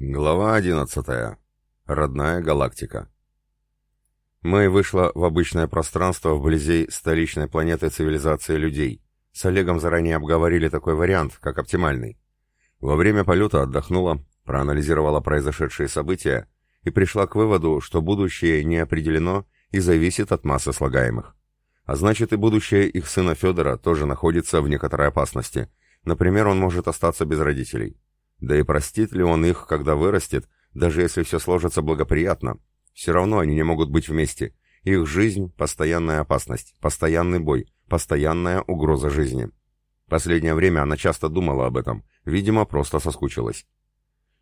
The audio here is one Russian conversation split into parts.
Глава 11. Родная галактика. Мэй вышла в обычное пространство вблизи столичной планеты цивилизации людей. С Олегом заранее обговорили такой вариант, как оптимальный. Во время полета отдохнула, проанализировала произошедшие события и пришла к выводу, что будущее не определено и зависит от массы слагаемых. А значит и будущее их сына Федора тоже находится в некоторой опасности. Например, он может остаться без родителей. Да и простит ли он их, когда вырастет, даже если все сложится благоприятно? Все равно они не могут быть вместе. Их жизнь — постоянная опасность, постоянный бой, постоянная угроза жизни. Последнее время она часто думала об этом, видимо, просто соскучилась.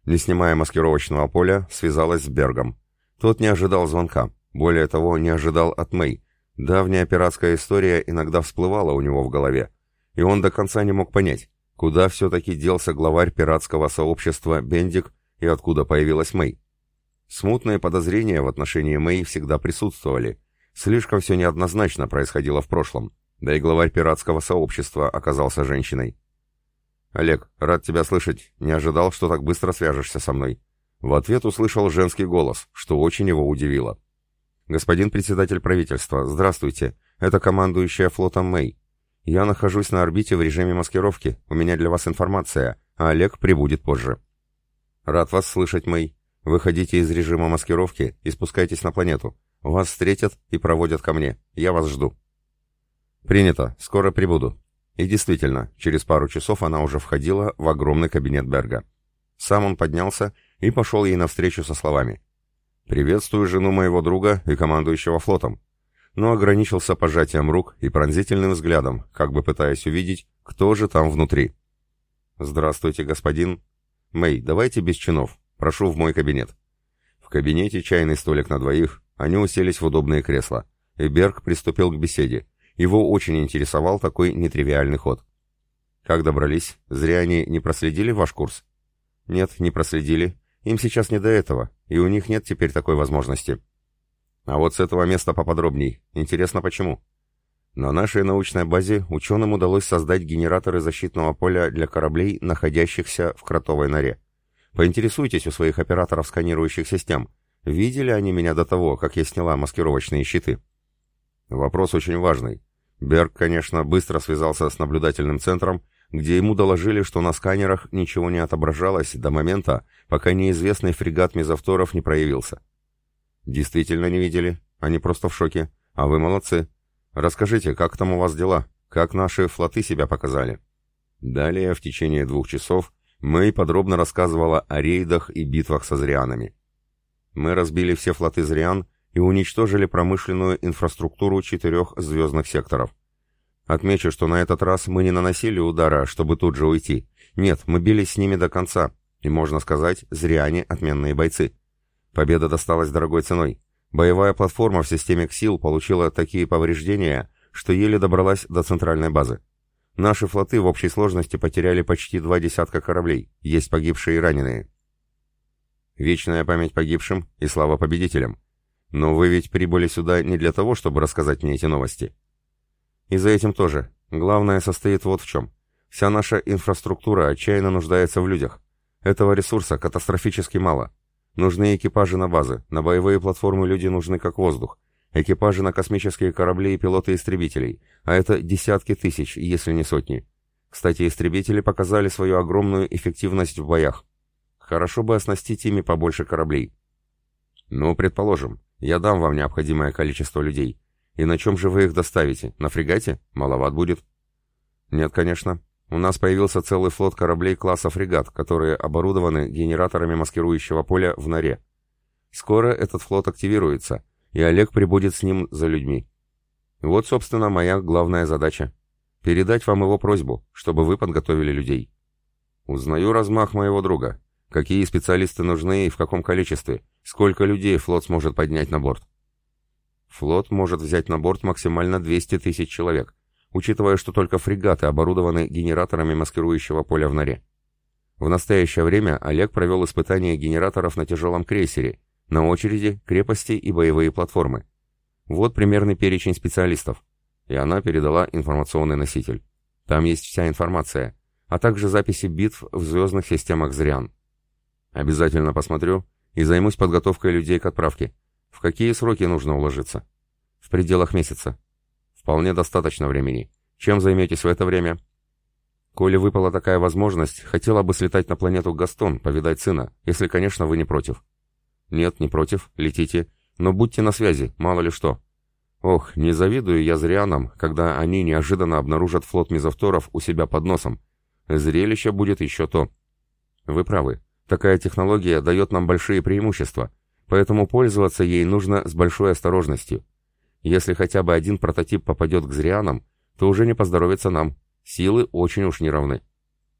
Не снимая маскировочного поля, связалась с Бергом. Тот не ожидал звонка, более того, не ожидал от Мэй. Давняя пиратская история иногда всплывала у него в голове, и он до конца не мог понять, Куда все-таки делся главарь пиратского сообщества Бендик и откуда появилась Мэй? Смутные подозрения в отношении Мэй всегда присутствовали. Слишком все неоднозначно происходило в прошлом. Да и главарь пиратского сообщества оказался женщиной. «Олег, рад тебя слышать. Не ожидал, что так быстро свяжешься со мной». В ответ услышал женский голос, что очень его удивило. «Господин председатель правительства, здравствуйте. Это командующая флотом Мэй. «Я нахожусь на орбите в режиме маскировки. У меня для вас информация, а Олег прибудет позже». «Рад вас слышать, Мэй. Выходите из режима маскировки и спускайтесь на планету. Вас встретят и проводят ко мне. Я вас жду». «Принято. Скоро прибуду». И действительно, через пару часов она уже входила в огромный кабинет Берга. Сам он поднялся и пошел ей навстречу со словами. «Приветствую жену моего друга и командующего флотом но ограничился пожатием рук и пронзительным взглядом, как бы пытаясь увидеть, кто же там внутри. «Здравствуйте, господин...» «Мэй, давайте без чинов. Прошу в мой кабинет». В кабинете чайный столик на двоих, они уселись в удобные кресла, и Берг приступил к беседе. Его очень интересовал такой нетривиальный ход. «Как добрались? Зря они не проследили ваш курс?» «Нет, не проследили. Им сейчас не до этого, и у них нет теперь такой возможности». А вот с этого места поподробней. Интересно почему? На нашей научной базе ученым удалось создать генераторы защитного поля для кораблей, находящихся в кротовой норе. Поинтересуйтесь у своих операторов сканирующих систем. Видели они меня до того, как я сняла маскировочные щиты? Вопрос очень важный. Берг, конечно, быстро связался с наблюдательным центром, где ему доложили, что на сканерах ничего не отображалось до момента, пока неизвестный фрегат мезовторов не проявился. Действительно не видели? Они просто в шоке. А вы молодцы. Расскажите, как там у вас дела? Как наши флоты себя показали? Далее, в течение двух часов, Мэй подробно рассказывала о рейдах и битвах со зрианами. Мы разбили все флоты зриан и уничтожили промышленную инфраструктуру четырех звездных секторов. Отмечу, что на этот раз мы не наносили удара, чтобы тут же уйти. Нет, мы бились с ними до конца, и, можно сказать, зриане — отменные бойцы. Победа досталась дорогой ценой. Боевая платформа в системе КСИЛ получила такие повреждения, что еле добралась до центральной базы. Наши флоты в общей сложности потеряли почти два десятка кораблей, есть погибшие и раненые. Вечная память погибшим и слава победителям. Но вы ведь прибыли сюда не для того, чтобы рассказать мне эти новости. И за этим тоже. Главное состоит вот в чем. Вся наша инфраструктура отчаянно нуждается в людях. Этого ресурса катастрофически мало. Нужны экипажи на базы, на боевые платформы люди нужны как воздух. Экипажи на космические корабли и пилоты истребителей, а это десятки тысяч, если не сотни. Кстати, истребители показали свою огромную эффективность в боях. Хорошо бы оснастить ими побольше кораблей. Ну, предположим, я дам вам необходимое количество людей. И на чем же вы их доставите? На фрегате? Маловат будет. Нет, конечно. У нас появился целый флот кораблей класса фрегат, которые оборудованы генераторами маскирующего поля в норе. Скоро этот флот активируется, и Олег прибудет с ним за людьми. Вот, собственно, моя главная задача. Передать вам его просьбу, чтобы вы подготовили людей. Узнаю размах моего друга. Какие специалисты нужны и в каком количестве. Сколько людей флот сможет поднять на борт. Флот может взять на борт максимально 200 тысяч человек учитывая, что только фрегаты оборудованы генераторами маскирующего поля в норе. В настоящее время Олег провел испытания генераторов на тяжелом крейсере, на очереди крепости и боевые платформы. Вот примерный перечень специалистов. И она передала информационный носитель. Там есть вся информация, а также записи битв в звездных системах Зриан. Обязательно посмотрю и займусь подготовкой людей к отправке. В какие сроки нужно уложиться? В пределах месяца. Вполне достаточно времени. Чем займетесь в это время? Коли выпала такая возможность, хотела бы слетать на планету Гастон, повидать сына, если, конечно, вы не против. Нет, не против, летите, но будьте на связи, мало ли что. Ох, не завидую я зрианам, когда они неожиданно обнаружат флот мизавторов у себя под носом. Зрелище будет еще то. Вы правы, такая технология дает нам большие преимущества, поэтому пользоваться ей нужно с большой осторожностью. Если хотя бы один прототип попадет к зрианам, то уже не поздоровится нам. Силы очень уж неравны.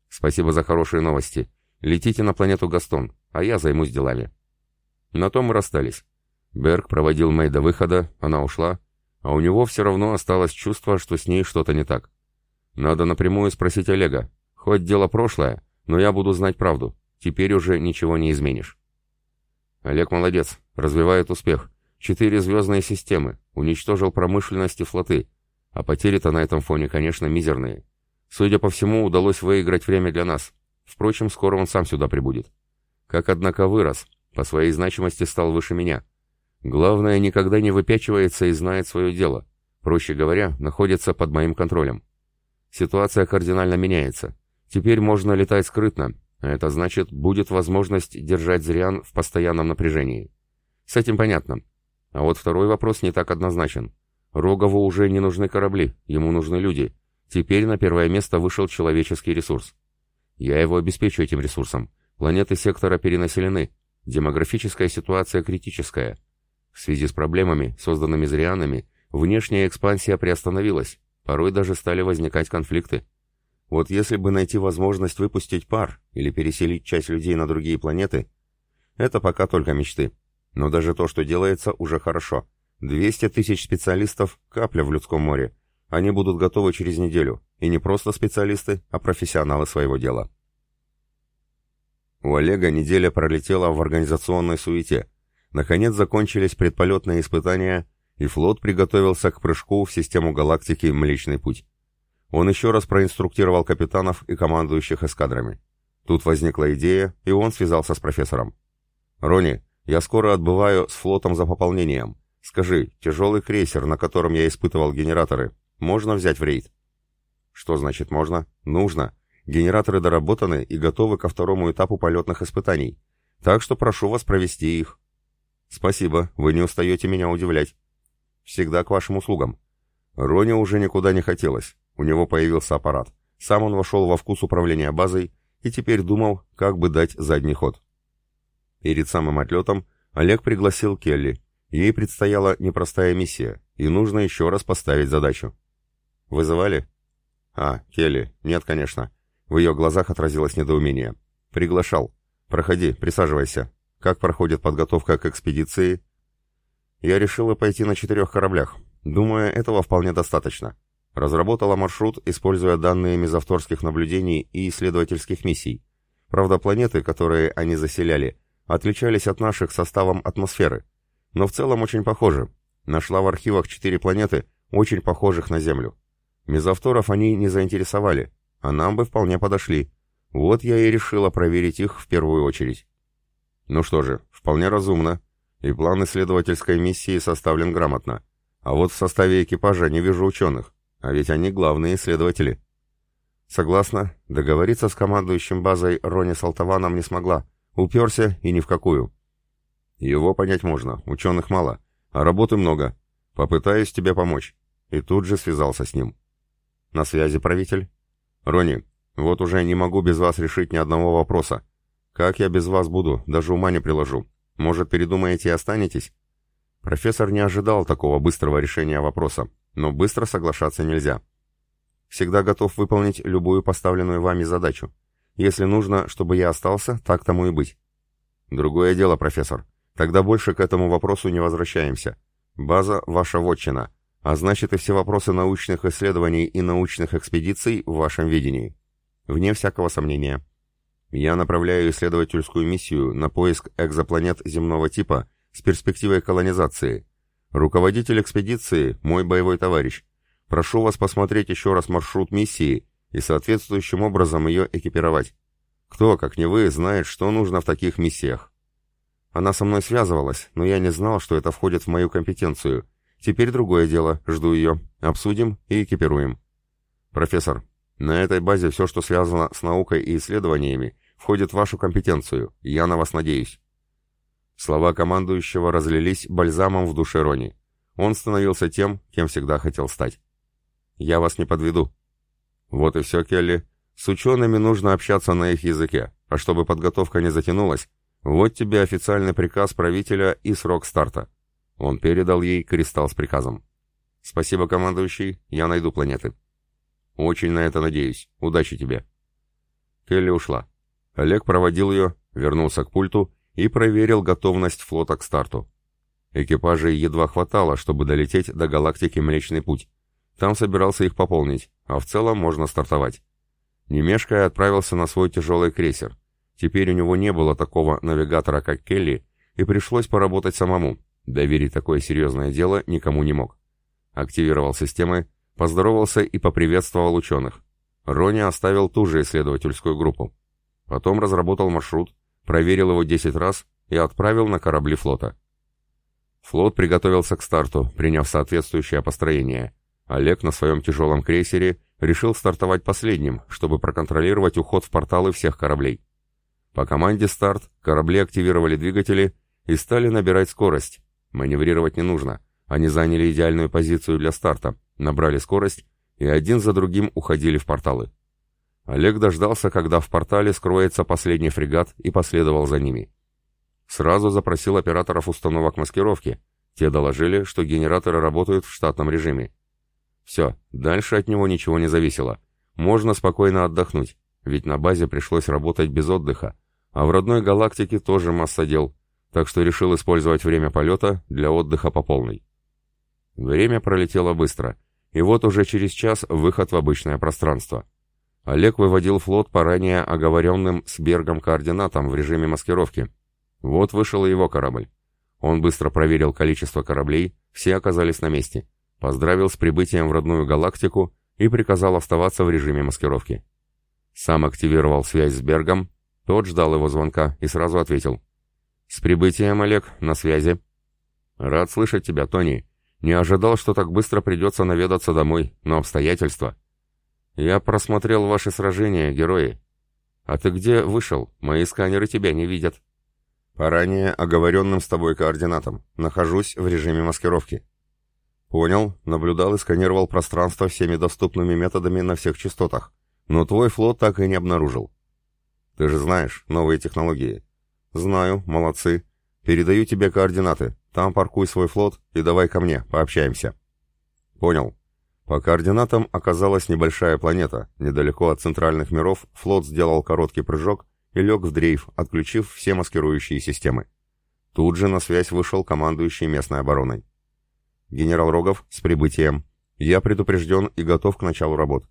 Спасибо за хорошие новости. Летите на планету Гастон, а я займусь делами. На том мы расстались. Берг проводил Мэй до выхода, она ушла, а у него все равно осталось чувство, что с ней что-то не так. Надо напрямую спросить Олега. Хоть дело прошлое, но я буду знать правду. Теперь уже ничего не изменишь. Олег молодец, развивает успех. Четыре звездные системы, уничтожил промышленность и флоты. А потери-то на этом фоне, конечно, мизерные. Судя по всему, удалось выиграть время для нас. Впрочем, скоро он сам сюда прибудет. Как, однако, вырос. По своей значимости стал выше меня. Главное, никогда не выпячивается и знает свое дело. Проще говоря, находится под моим контролем. Ситуация кардинально меняется. Теперь можно летать скрытно, а это значит, будет возможность держать Зриан в постоянном напряжении. С этим понятно. А вот второй вопрос не так однозначен. Рогову уже не нужны корабли, ему нужны люди. Теперь на первое место вышел человеческий ресурс. Я его обеспечу этим ресурсом. Планеты сектора перенаселены. Демографическая ситуация критическая. В связи с проблемами, созданными зрианами, внешняя экспансия приостановилась, порой даже стали возникать конфликты. Вот если бы найти возможность выпустить пар или переселить часть людей на другие планеты, это пока только мечты. Но даже то, что делается, уже хорошо. 200 тысяч специалистов – капля в людском море. Они будут готовы через неделю. И не просто специалисты, а профессионалы своего дела. У Олега неделя пролетела в организационной суете. Наконец закончились предполетные испытания, и флот приготовился к прыжку в систему галактики Млечный Путь. Он еще раз проинструктировал капитанов и командующих эскадрами. Тут возникла идея, и он связался с профессором. «Рони, я скоро отбываю с флотом за пополнением. Скажи, тяжелый крейсер, на котором я испытывал генераторы, можно взять в рейд?» «Что значит можно?» «Нужно. Генераторы доработаны и готовы ко второму этапу полетных испытаний. Так что прошу вас провести их». «Спасибо, вы не устаете меня удивлять». «Всегда к вашим услугам». Роне уже никуда не хотелось. У него появился аппарат. Сам он вошел во вкус управления базой и теперь думал, как бы дать задний ход. Перед самым отлетом Олег пригласил Келли. Ей предстояла непростая миссия, и нужно еще раз поставить задачу. «Вызывали?» «А, Келли, нет, конечно. В ее глазах отразилось недоумение. «Приглашал. Проходи, присаживайся. Как проходит подготовка к экспедиции?» «Я решила пойти на четырех кораблях. Думаю, этого вполне достаточно. Разработала маршрут, используя данные мезовторских наблюдений и исследовательских миссий. Правда, планеты, которые они заселяли, отличались от наших составом атмосферы. Но в целом очень похожи. Нашла в архивах четыре планеты, очень похожих на Землю. Мезовторов они не заинтересовали, а нам бы вполне подошли. Вот я и решила проверить их в первую очередь. Ну что же, вполне разумно. И план исследовательской миссии составлен грамотно. А вот в составе экипажа не вижу ученых, а ведь они главные исследователи. Согласна, договориться с командующим базой Рони Салтованом не смогла. Уперся и ни в какую. Его понять можно, ученых мало, а работы много. Попытаюсь тебе помочь. И тут же связался с ним. На связи правитель? «Рони, вот уже не могу без вас решить ни одного вопроса. Как я без вас буду, даже ума не приложу. Может, передумаете и останетесь?» Профессор не ожидал такого быстрого решения вопроса, но быстро соглашаться нельзя. «Всегда готов выполнить любую поставленную вами задачу. Если нужно, чтобы я остался, так тому и быть». «Другое дело, профессор. Тогда больше к этому вопросу не возвращаемся. База — ваша вотчина. А значит и все вопросы научных исследований и научных экспедиций в вашем видении. Вне всякого сомнения. Я направляю исследовательскую миссию на поиск экзопланет земного типа с перспективой колонизации. Руководитель экспедиции – мой боевой товарищ. Прошу вас посмотреть еще раз маршрут миссии и соответствующим образом ее экипировать. Кто, как не вы, знает, что нужно в таких миссиях? Она со мной связывалась, но я не знал, что это входит в мою компетенцию. Теперь другое дело, жду ее. Обсудим и экипируем. Профессор, на этой базе все, что связано с наукой и исследованиями, входит в вашу компетенцию. Я на вас надеюсь. Слова командующего разлились бальзамом в душе Рони. Он становился тем, кем всегда хотел стать. «Я вас не подведу». «Вот и все, Келли. С учеными нужно общаться на их языке, а чтобы подготовка не затянулась, вот тебе официальный приказ правителя и срок старта». Он передал ей кристалл с приказом. «Спасибо, командующий, я найду планеты». «Очень на это надеюсь. Удачи тебе». Келли ушла. Олег проводил ее, вернулся к пульту и проверил готовность флота к старту. Экипажей едва хватало, чтобы долететь до галактики Млечный Путь. Там собирался их пополнить, а в целом можно стартовать. Немешкая отправился на свой тяжелый крейсер. Теперь у него не было такого навигатора, как Келли, и пришлось поработать самому. Доверить такое серьезное дело никому не мог. Активировал системы, поздоровался и поприветствовал ученых. Рони оставил ту же исследовательскую группу. Потом разработал маршрут, проверил его 10 раз и отправил на корабли флота. Флот приготовился к старту, приняв соответствующее построение. Олег на своем тяжелом крейсере решил стартовать последним, чтобы проконтролировать уход в порталы всех кораблей. По команде «Старт» корабли активировали двигатели и стали набирать скорость. Маневрировать не нужно. Они заняли идеальную позицию для старта, набрали скорость и один за другим уходили в порталы. Олег дождался, когда в портале скроется последний фрегат и последовал за ними. Сразу запросил операторов установок маскировки. Те доложили, что генераторы работают в штатном режиме. Все, дальше от него ничего не зависело. Можно спокойно отдохнуть, ведь на базе пришлось работать без отдыха, а в родной галактике тоже масса дел, так что решил использовать время полета для отдыха по полной. Время пролетело быстро, и вот уже через час выход в обычное пространство. Олег выводил флот по ранее оговоренным с Бергом координатам в режиме маскировки. Вот вышел и его корабль. Он быстро проверил количество кораблей, все оказались на месте. Поздравил с прибытием в родную галактику и приказал оставаться в режиме маскировки. Сам активировал связь с Бергом, тот ждал его звонка и сразу ответил. «С прибытием, Олег, на связи». «Рад слышать тебя, Тони. Не ожидал, что так быстро придется наведаться домой, но обстоятельства...» «Я просмотрел ваши сражения, герои. А ты где вышел? Мои сканеры тебя не видят». «По ранее оговоренным с тобой координатам. Нахожусь в режиме маскировки». «Понял. Наблюдал и сканировал пространство всеми доступными методами на всех частотах. Но твой флот так и не обнаружил». «Ты же знаешь, новые технологии». «Знаю. Молодцы. Передаю тебе координаты. Там паркуй свой флот и давай ко мне, пообщаемся». «Понял. По координатам оказалась небольшая планета. Недалеко от центральных миров флот сделал короткий прыжок и лег в дрейф, отключив все маскирующие системы. Тут же на связь вышел командующий местной обороной. «Генерал Рогов, с прибытием. Я предупрежден и готов к началу работ».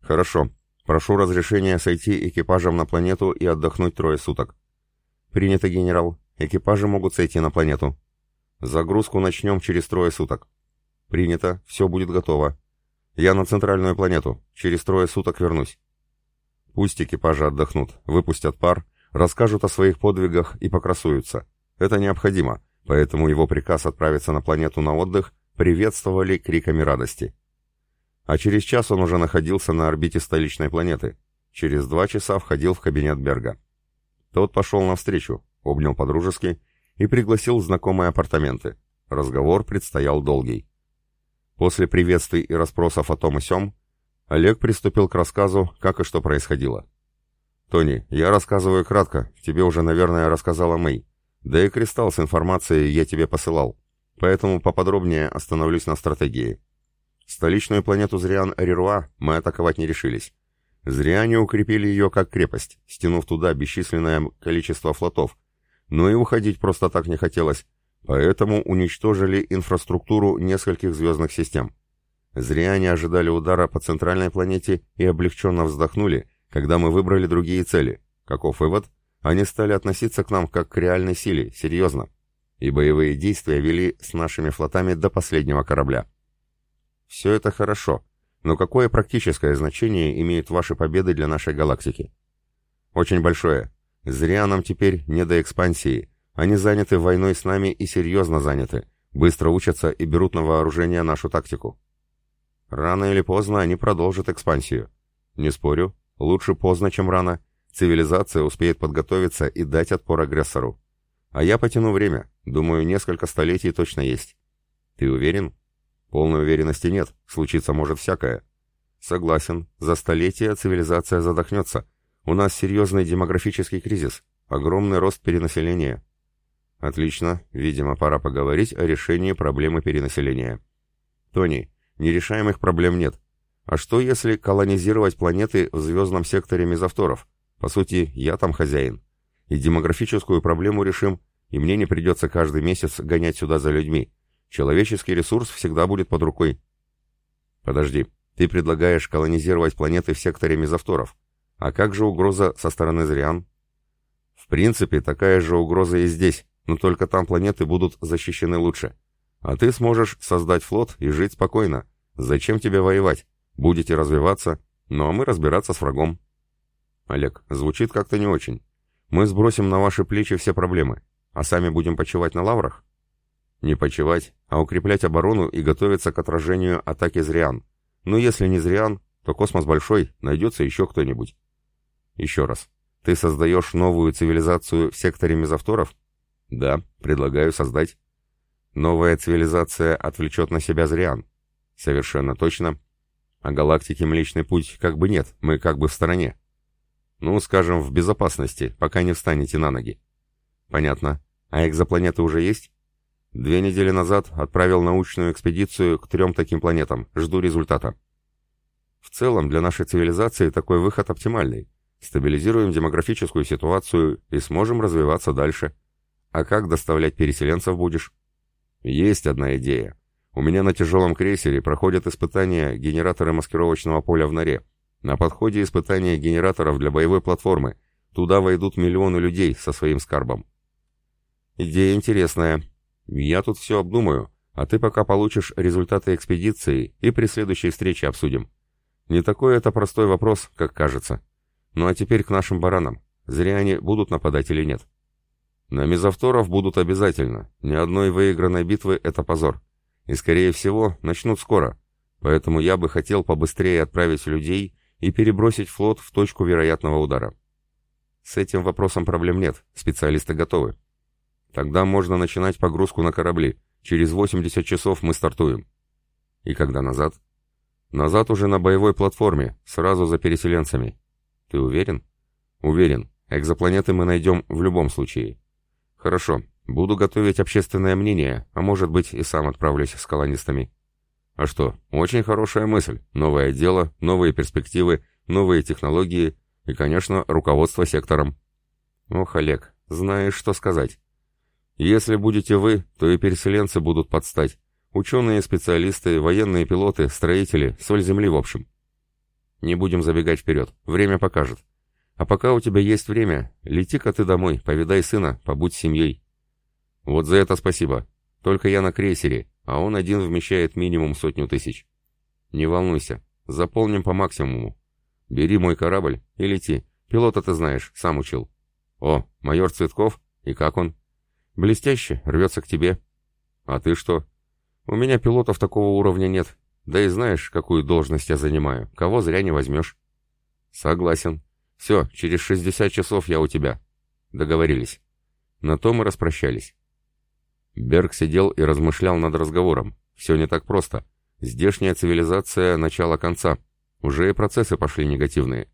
«Хорошо. Прошу разрешения сойти экипажем на планету и отдохнуть трое суток». «Принято, генерал. Экипажи могут сойти на планету». «Загрузку начнем через трое суток». «Принято. Все будет готово. Я на центральную планету. Через трое суток вернусь». Пусть экипажи отдохнут, выпустят пар, расскажут о своих подвигах и покрасуются. Это необходимо, поэтому его приказ отправиться на планету на отдых приветствовали криками радости. А через час он уже находился на орбите столичной планеты. Через два часа входил в кабинет Берга. Тот пошел навстречу, обнял подружески и пригласил в знакомые апартаменты. Разговор предстоял долгий. После приветствий и расспросов о том и сём, Олег приступил к рассказу, как и что происходило. «Тони, я рассказываю кратко, тебе уже, наверное, рассказала Мэй. Да и кристалл с информацией я тебе посылал, поэтому поподробнее остановлюсь на стратегии. Столичную планету Зриан-Рируа мы атаковать не решились. Зриане укрепили ее как крепость, стянув туда бесчисленное количество флотов, но и уходить просто так не хотелось, Поэтому уничтожили инфраструктуру нескольких звездных систем. Зря они ожидали удара по центральной планете и облегченно вздохнули, когда мы выбрали другие цели. Каков вывод? Они стали относиться к нам как к реальной силе, серьезно. И боевые действия вели с нашими флотами до последнего корабля. Все это хорошо, но какое практическое значение имеют ваши победы для нашей галактики? Очень большое. Зря нам теперь не до экспансии. Они заняты войной с нами и серьезно заняты. Быстро учатся и берут на вооружение нашу тактику. Рано или поздно они продолжат экспансию. Не спорю, лучше поздно, чем рано. Цивилизация успеет подготовиться и дать отпор агрессору. А я потяну время. Думаю, несколько столетий точно есть. Ты уверен? Полной уверенности нет. Случиться может всякое. Согласен. За столетия цивилизация задохнется. У нас серьезный демографический кризис. Огромный рост перенаселения. Отлично. Видимо, пора поговорить о решении проблемы перенаселения. Тони, нерешаемых проблем нет. А что если колонизировать планеты в звездном секторе мезовторов? По сути, я там хозяин. И демографическую проблему решим, и мне не придется каждый месяц гонять сюда за людьми. Человеческий ресурс всегда будет под рукой. Подожди, ты предлагаешь колонизировать планеты в секторе мезовторов. А как же угроза со стороны Зриан? В принципе, такая же угроза и здесь, но только там планеты будут защищены лучше. А ты сможешь создать флот и жить спокойно. Зачем тебе воевать? Будете развиваться, ну а мы разбираться с врагом. Олег, звучит как-то не очень. Мы сбросим на ваши плечи все проблемы, а сами будем почивать на лаврах? Не почивать, а укреплять оборону и готовиться к отражению атаки Зриан. Но если не Зриан, то космос большой, найдется еще кто-нибудь. Еще раз. Ты создаешь новую цивилизацию в секторе мезовторов? Да, предлагаю создать. Новая цивилизация отвлечет на себя Зриан. Совершенно точно. А галактики Млечный Путь как бы нет, мы как бы в стороне. Ну, скажем, в безопасности, пока не встанете на ноги. Понятно. А экзопланеты уже есть? Две недели назад отправил научную экспедицию к трем таким планетам. Жду результата. В целом, для нашей цивилизации такой выход оптимальный. Стабилизируем демографическую ситуацию и сможем развиваться дальше. А как доставлять переселенцев будешь? Есть одна идея. У меня на тяжелом крейсере проходят испытания генераторы маскировочного поля в норе. На подходе испытания генераторов для боевой платформы. Туда войдут миллионы людей со своим скарбом. Идея интересная. Я тут все обдумаю, а ты пока получишь результаты экспедиции и при следующей встрече обсудим. Не такой это простой вопрос, как кажется. Ну а теперь к нашим баранам. Зря они будут нападать или нет? На мезовторов будут обязательно. Ни одной выигранной битвы это позор. И, скорее всего, начнут скоро. Поэтому я бы хотел побыстрее отправить людей и перебросить флот в точку вероятного удара. С этим вопросом проблем нет, специалисты готовы. Тогда можно начинать погрузку на корабли. Через 80 часов мы стартуем. И когда назад? Назад уже на боевой платформе, сразу за переселенцами. Ты уверен? Уверен. Экзопланеты мы найдем в любом случае. Хорошо. Буду готовить общественное мнение, а может быть и сам отправлюсь с колонистами. А что, очень хорошая мысль. Новое дело, новые перспективы, новые технологии и, конечно, руководство сектором. Ох, Олег, знаешь, что сказать. Если будете вы, то и переселенцы будут подстать. Ученые, специалисты, военные пилоты, строители, соль земли в общем. Не будем забегать вперед, время покажет. А пока у тебя есть время, лети-ка ты домой, повидай сына, побудь с семьей. Вот за это спасибо. Только я на крейсере, а он один вмещает минимум сотню тысяч. Не волнуйся, заполним по максимуму. Бери мой корабль и лети. Пилота ты знаешь, сам учил. О, майор Цветков? И как он? Блестяще, рвется к тебе. А ты что? У меня пилотов такого уровня нет. Да и знаешь, какую должность я занимаю. Кого зря не возьмешь. Согласен. Все, через 60 часов я у тебя. Договорились. На то мы распрощались. Берг сидел и размышлял над разговором. Все не так просто. Здешняя цивилизация начала конца. Уже и процессы пошли негативные.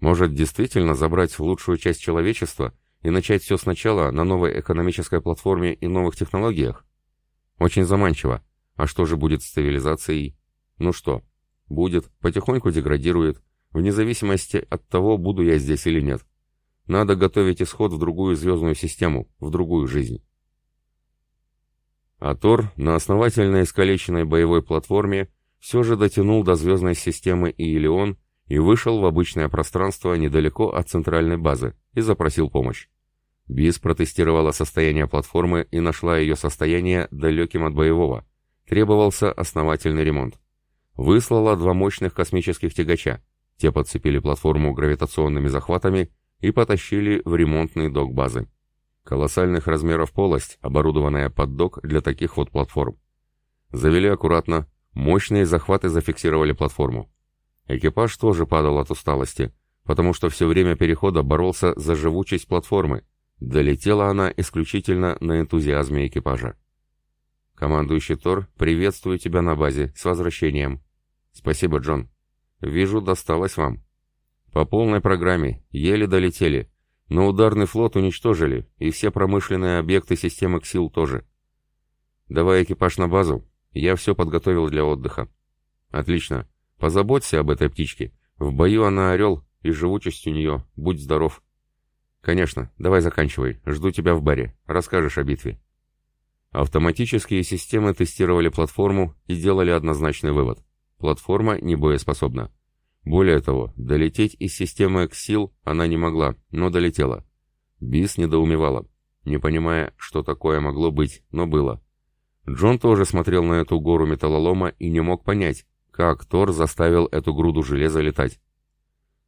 Может, действительно забрать лучшую часть человечества и начать все сначала на новой экономической платформе и новых технологиях? Очень заманчиво. А что же будет с цивилизацией? Ну что, будет, потихоньку деградирует, вне зависимости от того, буду я здесь или нет. Надо готовить исход в другую звездную систему, в другую жизнь. А Тор на основательно искалеченной боевой платформе все же дотянул до звездной системы Иелион и вышел в обычное пространство недалеко от центральной базы и запросил помощь. БИС протестировала состояние платформы и нашла ее состояние далеким от боевого. Требовался основательный ремонт. Выслала два мощных космических тягача. Те подцепили платформу гравитационными захватами и потащили в ремонтный док базы. Колоссальных размеров полость, оборудованная под док для таких вот платформ. Завели аккуратно, мощные захваты зафиксировали платформу. Экипаж тоже падал от усталости, потому что все время перехода боролся за живучесть платформы. Долетела она исключительно на энтузиазме экипажа. «Командующий Тор, приветствую тебя на базе. С возвращением». «Спасибо, Джон. Вижу, досталось вам». «По полной программе. Еле долетели. Но ударный флот уничтожили, и все промышленные объекты системы КСИЛ тоже. Давай экипаж на базу. Я все подготовил для отдыха». «Отлично. Позаботься об этой птичке. В бою она орел, и живучесть у нее. Будь здоров». «Конечно. Давай заканчивай. Жду тебя в баре. Расскажешь о битве». Автоматические системы тестировали платформу и делали однозначный вывод. Платформа не боеспособна. Более того, долететь из системы Эксил она не могла, но долетела. Бис недоумевала, не понимая, что такое могло быть, но было. Джон тоже смотрел на эту гору металлолома и не мог понять, как Тор заставил эту груду железа летать.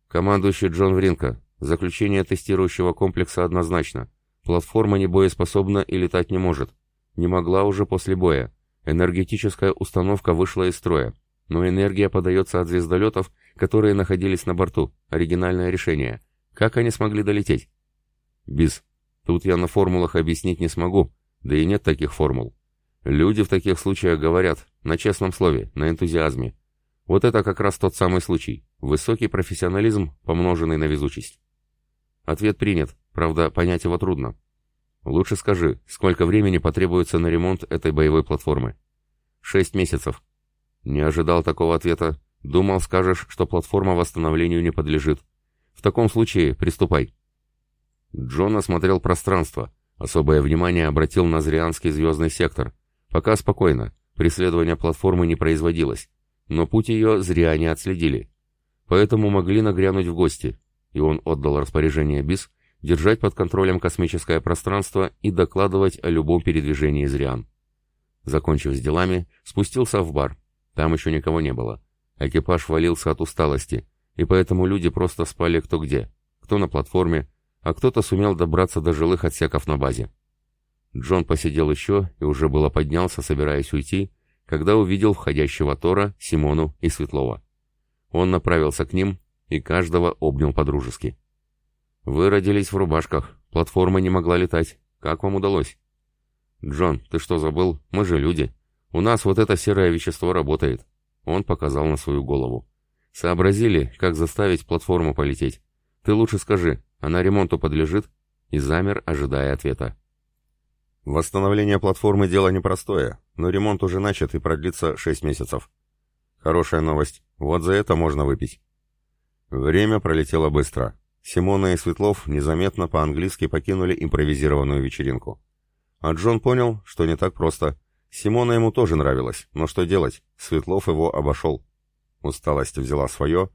Командующий Джон Вринка, заключение тестирующего комплекса однозначно. Платформа не боеспособна и летать не может. Не могла уже после боя. Энергетическая установка вышла из строя. Но энергия подается от звездолетов, которые находились на борту. Оригинальное решение. Как они смогли долететь? Без. Тут я на формулах объяснить не смогу, да и нет таких формул. Люди в таких случаях говорят, на честном слове, на энтузиазме. Вот это как раз тот самый случай. Высокий профессионализм, помноженный на везучесть. Ответ принят, правда, понять его трудно. Лучше скажи, сколько времени потребуется на ремонт этой боевой платформы? Шесть месяцев. Не ожидал такого ответа. Думал, скажешь, что платформа восстановлению не подлежит. В таком случае приступай. Джон осмотрел пространство. Особое внимание обратил на Зрианский звездный сектор. Пока спокойно. Преследование платформы не производилось. Но путь ее зря не отследили. Поэтому могли нагрянуть в гости. И он отдал распоряжение БИС держать под контролем космическое пространство и докладывать о любом передвижении Зриан. Закончив с делами, спустился в бар. Там еще никого не было. Экипаж валился от усталости, и поэтому люди просто спали кто где, кто на платформе, а кто-то сумел добраться до жилых отсеков на базе. Джон посидел еще и уже было поднялся, собираясь уйти, когда увидел входящего Тора, Симону и Светлова. Он направился к ним и каждого обнял по-дружески. «Вы родились в рубашках. Платформа не могла летать. Как вам удалось?» «Джон, ты что забыл? Мы же люди. У нас вот это серое вещество работает». Он показал на свою голову. «Сообразили, как заставить платформу полететь. Ты лучше скажи, она ремонту подлежит?» И замер, ожидая ответа. Восстановление платформы дело непростое, но ремонт уже начат и продлится 6 месяцев. Хорошая новость. Вот за это можно выпить. Время пролетело быстро. Симона и Светлов незаметно по-английски покинули импровизированную вечеринку. А Джон понял, что не так просто. Симона ему тоже нравилась, но что делать? Светлов его обошел. Усталость взяла свое,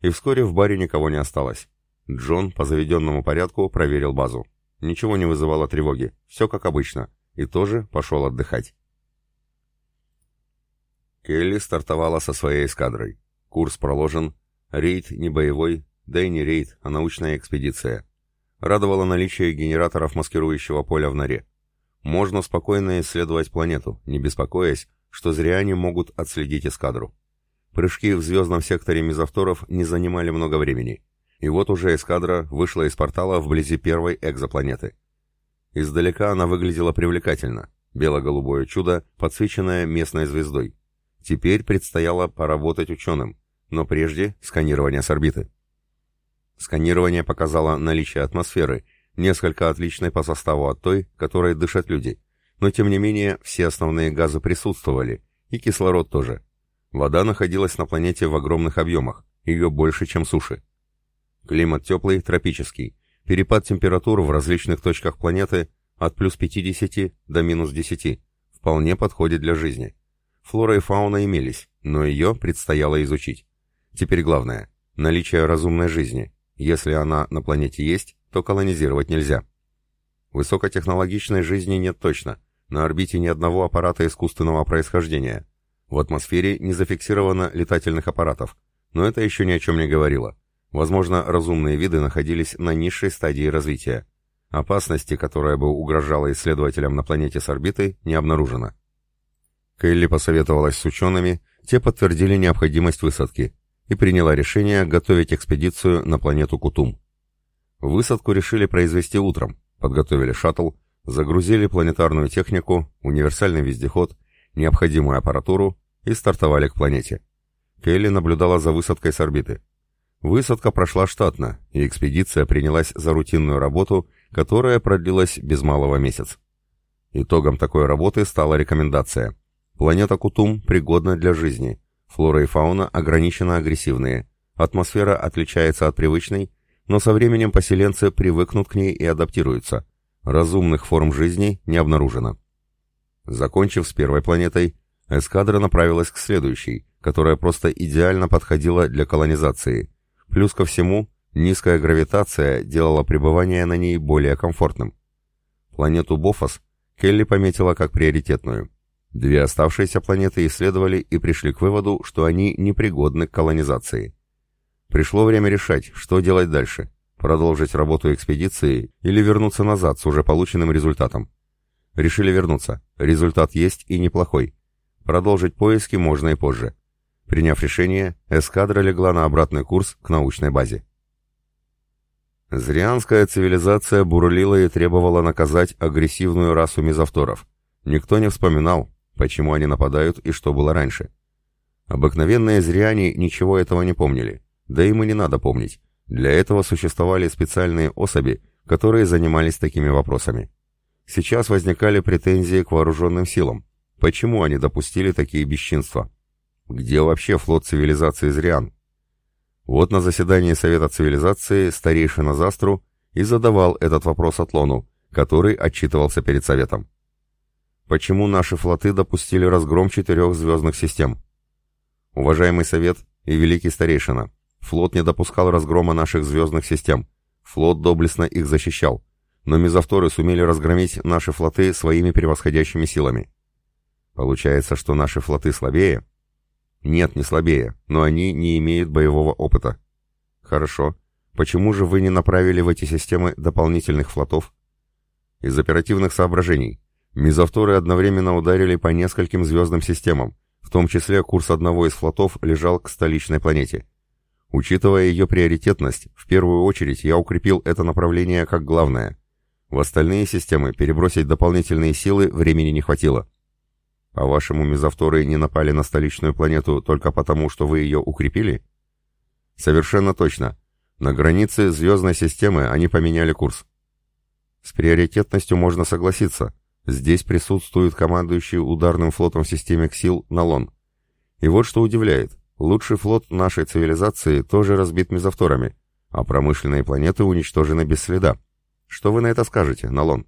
и вскоре в баре никого не осталось. Джон по заведенному порядку проверил базу. Ничего не вызывало тревоги, все как обычно, и тоже пошел отдыхать. Келли стартовала со своей эскадрой. Курс проложен, рейд не боевой, да и не рейд, а научная экспедиция. Радовало наличие генераторов маскирующего поля в норе. Можно спокойно исследовать планету, не беспокоясь, что зря они могут отследить эскадру. Прыжки в звездном секторе мезовторов не занимали много времени. И вот уже эскадра вышла из портала вблизи первой экзопланеты. Издалека она выглядела привлекательно. Бело-голубое чудо, подсвеченное местной звездой. Теперь предстояло поработать ученым, но прежде сканирование с орбиты. Сканирование показало наличие атмосферы, несколько отличной по составу от той, которой дышат люди. Но тем не менее, все основные газы присутствовали, и кислород тоже. Вода находилась на планете в огромных объемах, ее больше, чем суши. Климат теплый, тропический. Перепад температур в различных точках планеты от плюс 50 до минус 10 вполне подходит для жизни. Флора и фауна имелись, но ее предстояло изучить. Теперь главное – наличие разумной жизни – если она на планете есть, то колонизировать нельзя. Высокотехнологичной жизни нет точно. На орбите ни одного аппарата искусственного происхождения. В атмосфере не зафиксировано летательных аппаратов. Но это еще ни о чем не говорило. Возможно, разумные виды находились на низшей стадии развития. Опасности, которая бы угрожала исследователям на планете с орбитой, не обнаружено. Келли посоветовалась с учеными, те подтвердили необходимость высадки и приняла решение готовить экспедицию на планету Кутум. Высадку решили произвести утром, подготовили шаттл, загрузили планетарную технику, универсальный вездеход, необходимую аппаратуру и стартовали к планете. Келли наблюдала за высадкой с орбиты. Высадка прошла штатно, и экспедиция принялась за рутинную работу, которая продлилась без малого месяц. Итогом такой работы стала рекомендация. Планета Кутум пригодна для жизни. Флора и фауна ограниченно агрессивные. Атмосфера отличается от привычной, но со временем поселенцы привыкнут к ней и адаптируются. Разумных форм жизни не обнаружено. Закончив с первой планетой, эскадра направилась к следующей, которая просто идеально подходила для колонизации – Плюс ко всему, низкая гравитация делала пребывание на ней более комфортным. Планету Бофос Келли пометила как приоритетную. Две оставшиеся планеты исследовали и пришли к выводу, что они непригодны к колонизации. Пришло время решать, что делать дальше – продолжить работу экспедиции или вернуться назад с уже полученным результатом. Решили вернуться. Результат есть и неплохой. Продолжить поиски можно и позже. Приняв решение, эскадра легла на обратный курс к научной базе. Зрианская цивилизация бурлила и требовала наказать агрессивную расу мезовторов. Никто не вспоминал, почему они нападают и что было раньше. Обыкновенные зриане ничего этого не помнили, да им и не надо помнить. Для этого существовали специальные особи, которые занимались такими вопросами. Сейчас возникали претензии к вооруженным силам. Почему они допустили такие бесчинства? Где вообще флот цивилизации Зриан? Вот на заседании Совета цивилизации старейшина Застру и задавал этот вопрос Атлону, который отчитывался перед Советом. Почему наши флоты допустили разгром четырех звездных систем? Уважаемый Совет и Великий Старейшина, флот не допускал разгрома наших звездных систем. Флот доблестно их защищал. Но мезовторы сумели разгромить наши флоты своими превосходящими силами. Получается, что наши флоты слабее? Нет, не слабее, но они не имеют боевого опыта. Хорошо. Почему же вы не направили в эти системы дополнительных флотов? Из оперативных соображений. Мизавторы одновременно ударили по нескольким звездным системам, в том числе курс одного из флотов лежал к столичной планете. Учитывая ее приоритетность, в первую очередь я укрепил это направление как главное. В остальные системы перебросить дополнительные силы времени не хватило. По-вашему, мезовторы не напали на столичную планету только потому, что вы ее укрепили? Совершенно точно. На границе звездной системы они поменяли курс. С приоритетностью можно согласиться. Здесь присутствует командующий ударным флотом в системе Ксил Налон. И вот что удивляет. Лучший флот нашей цивилизации тоже разбит мезовторами, а промышленные планеты уничтожены без следа. Что вы на это скажете, Налон?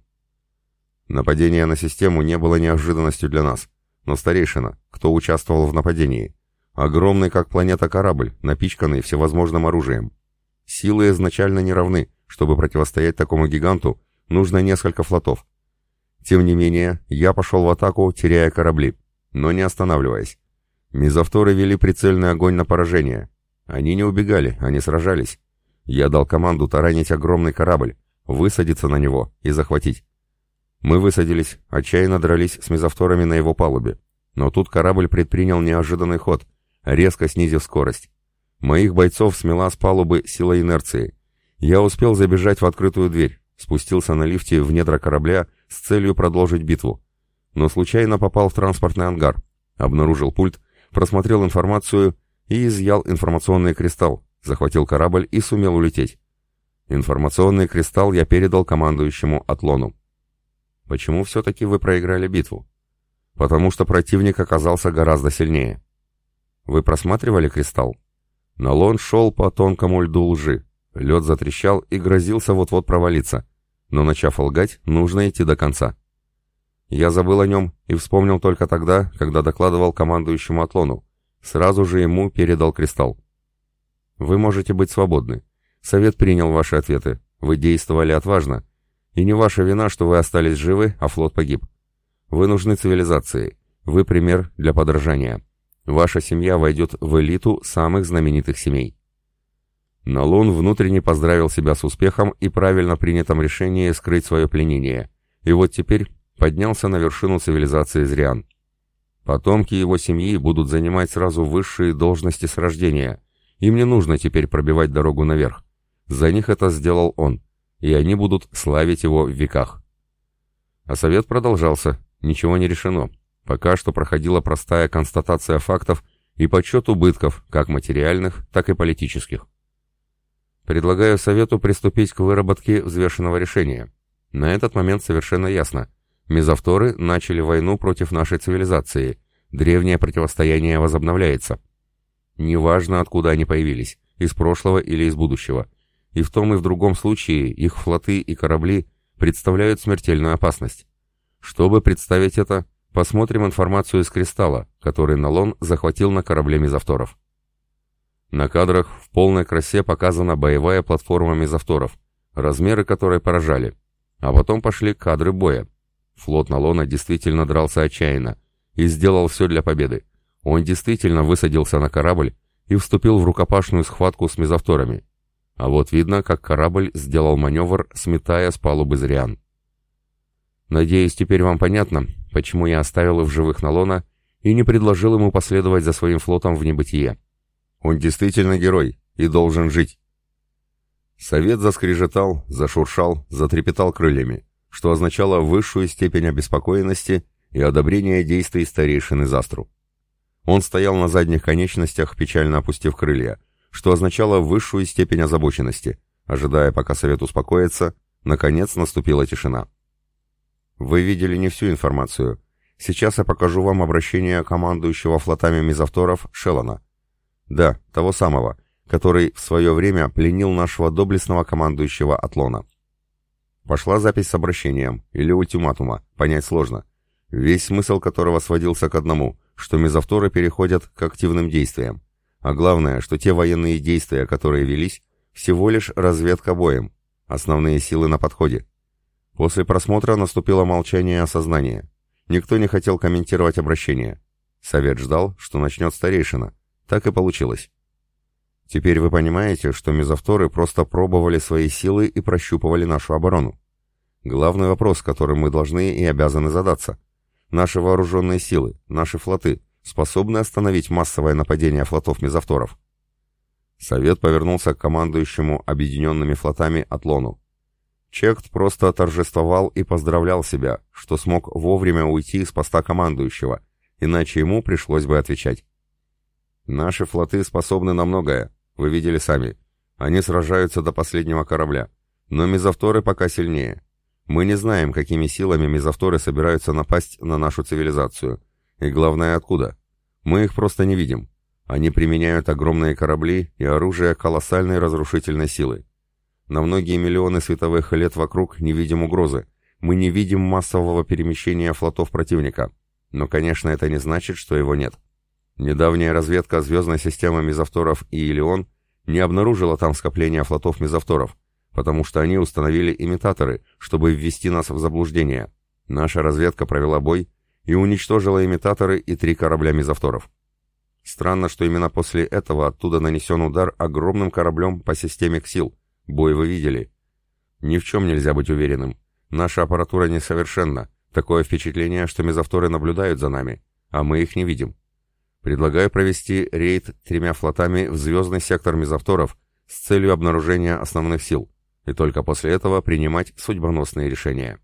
Нападение на систему не было неожиданностью для нас. Но старейшина, кто участвовал в нападении? Огромный как планета корабль, напичканный всевозможным оружием. Силы изначально не равны. Чтобы противостоять такому гиганту, нужно несколько флотов. Тем не менее, я пошел в атаку, теряя корабли, но не останавливаясь. Мизавторы вели прицельный огонь на поражение. Они не убегали, они сражались. Я дал команду таранить огромный корабль, высадиться на него и захватить. Мы высадились, отчаянно дрались с мезовторами на его палубе. Но тут корабль предпринял неожиданный ход, резко снизив скорость. Моих бойцов смела с палубы сила инерции. Я успел забежать в открытую дверь, спустился на лифте в недра корабля с целью продолжить битву. Но случайно попал в транспортный ангар, обнаружил пульт, просмотрел информацию и изъял информационный кристалл, захватил корабль и сумел улететь. Информационный кристалл я передал командующему Атлону. Почему все-таки вы проиграли битву? Потому что противник оказался гораздо сильнее. Вы просматривали кристалл? Налон шел по тонкому льду лжи. Лед затрещал и грозился вот-вот провалиться. Но начав лгать, нужно идти до конца. Я забыл о нем и вспомнил только тогда, когда докладывал командующему Атлону. Сразу же ему передал кристалл. Вы можете быть свободны. Совет принял ваши ответы. Вы действовали отважно, и не ваша вина, что вы остались живы, а флот погиб. Вы нужны цивилизации. Вы пример для подражания. Ваша семья войдет в элиту самых знаменитых семей. Налон внутренне поздравил себя с успехом и правильно принятым решением скрыть свое пленение. И вот теперь поднялся на вершину цивилизации Зриан. Потомки его семьи будут занимать сразу высшие должности с рождения. Им не нужно теперь пробивать дорогу наверх. За них это сделал он, и они будут славить его в веках. А совет продолжался, ничего не решено. Пока что проходила простая констатация фактов и подсчет убытков, как материальных, так и политических. Предлагаю совету приступить к выработке взвешенного решения. На этот момент совершенно ясно. Мезовторы начали войну против нашей цивилизации. Древнее противостояние возобновляется. Неважно, откуда они появились, из прошлого или из будущего. И в том и в другом случае их флоты и корабли представляют смертельную опасность. Чтобы представить это, посмотрим информацию из кристалла, который Налон захватил на корабле мезовторов. На кадрах в полной красе показана боевая платформа мезовторов, размеры которой поражали. А потом пошли кадры боя. Флот Налона действительно дрался отчаянно и сделал все для победы. Он действительно высадился на корабль и вступил в рукопашную схватку с мезовторами. А вот видно, как корабль сделал маневр, сметая с палубы Зриан. Надеюсь, теперь вам понятно, почему я оставил в живых Налона и не предложил ему последовать за своим флотом в небытие. Он действительно герой и должен жить. Совет заскрежетал, зашуршал, затрепетал крыльями, что означало высшую степень обеспокоенности и одобрение действий старейшины Застру. Он стоял на задних конечностях, печально опустив крылья, что означало высшую степень озабоченности. Ожидая, пока совет успокоится, наконец наступила тишина. Вы видели не всю информацию. Сейчас я покажу вам обращение командующего флотами мизавторов Шеллона. Да, того самого, который в свое время пленил нашего доблестного командующего Атлона. Пошла запись с обращением, или ультиматума, понять сложно, весь смысл которого сводился к одному, что мезовторы переходят к активным действиям. А главное, что те военные действия, которые велись, всего лишь разведка боем, основные силы на подходе. После просмотра наступило молчание и осознание. Никто не хотел комментировать обращение. Совет ждал, что начнет старейшина. Так и получилось. Теперь вы понимаете, что мезовторы просто пробовали свои силы и прощупывали нашу оборону. Главный вопрос, которым мы должны и обязаны задаться. Наши вооруженные силы, наши флоты способны остановить массовое нападение флотов мезовторов? Совет повернулся к командующему объединенными флотами Атлону. Чект просто торжествовал и поздравлял себя, что смог вовремя уйти из поста командующего, иначе ему пришлось бы отвечать. «Наши флоты способны на многое, вы видели сами. Они сражаются до последнего корабля. Но мезовторы пока сильнее. Мы не знаем, какими силами мезовторы собираются напасть на нашу цивилизацию. И главное, откуда. Мы их просто не видим. Они применяют огромные корабли и оружие колоссальной разрушительной силы. На многие миллионы световых лет вокруг не видим угрозы. Мы не видим массового перемещения флотов противника. Но, конечно, это не значит, что его нет. Недавняя разведка звездной системы мезовторов и Илион не обнаружила там скопления флотов мезовторов, потому что они установили имитаторы, чтобы ввести нас в заблуждение. Наша разведка провела бой и уничтожила имитаторы и три корабля мезовторов. Странно, что именно после этого оттуда нанесен удар огромным кораблем по системе Ксил, Бой вы видели. Ни в чем нельзя быть уверенным. Наша аппаратура несовершенна. Такое впечатление, что мезовторы наблюдают за нами, а мы их не видим. Предлагаю провести рейд тремя флотами в звездный сектор мезовторов с целью обнаружения основных сил, и только после этого принимать судьбоносные решения.